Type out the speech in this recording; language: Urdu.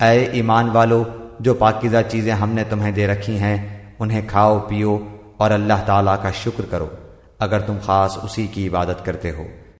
اے ایمان والو، جو پاکیزہ چیزیں ہم نے تمہیں دے رکھی ہیں، انہیں کھاؤ، پیو اور اللہ تعالیٰ کا شکر کرو، اگر تم خاص اسی کی عبادت کرتے ہو۔